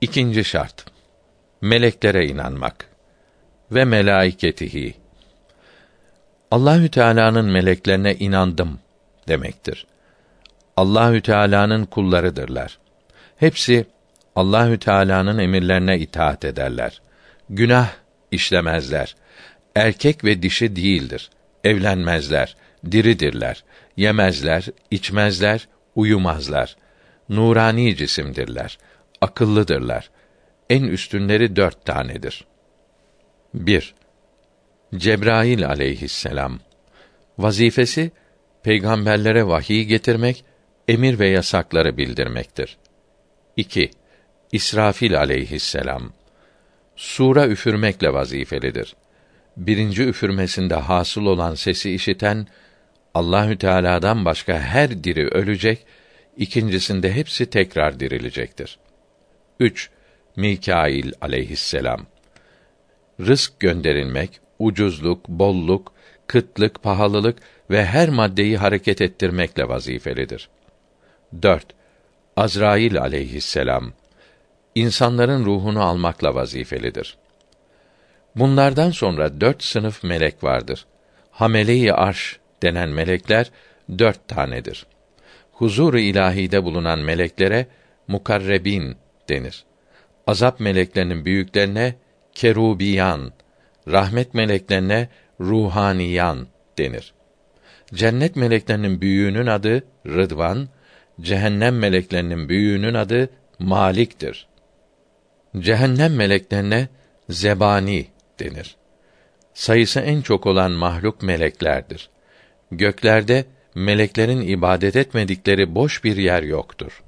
İkinci şart. Meleklere inanmak ve melaiketihi. Allahü Teala'nın meleklerine inandım demektir. Allahü Teala'nın kullarıdırlar. Hepsi Allahü Teala'nın emirlerine itaat ederler. Günah işlemezler. Erkek ve dişi değildir. Evlenmezler, diridirler. Yemezler, içmezler, uyumazlar. Nurani cisimdirler. Akıllıdırlar. En üstünleri dört tanedir. 1. Cebrail aleyhisselam. Vazifesi peygamberlere vahiy getirmek, emir ve yasakları bildirmektir. 2. İsrafil aleyhisselam. Sura üfürmekle vazifelidir. Birinci üfürmesinde hasıl olan sesi işiten Allahü Teala'dan başka her diri ölecek, ikincisinde hepsi tekrar dirilecektir. 3. Mikail aleyhisselam. Rızk gönderilmek, ucuzluk, bolluk, kıtlık, pahalılık ve her maddeyi hareket ettirmekle vazifelidir. 4. Azrail aleyhisselam insanların ruhunu almakla vazifelidir. Bunlardan sonra dört sınıf melek vardır. Hamele-i arş denen melekler dört tanedir. Huzur-u ilahide bulunan meleklere mukarrebin denir. Azap meleklerinin büyüklerine kerubiyan, rahmet meleklerine ruhaniyan denir. Cennet meleklerinin büyüğünün adı Rıdvan, cehennem meleklerinin büyüğünün adı Malik'tir. Cehennem meleklerine zebani denir. Sayısı en çok olan mahluk meleklerdir. Göklerde meleklerin ibadet etmedikleri boş bir yer yoktur.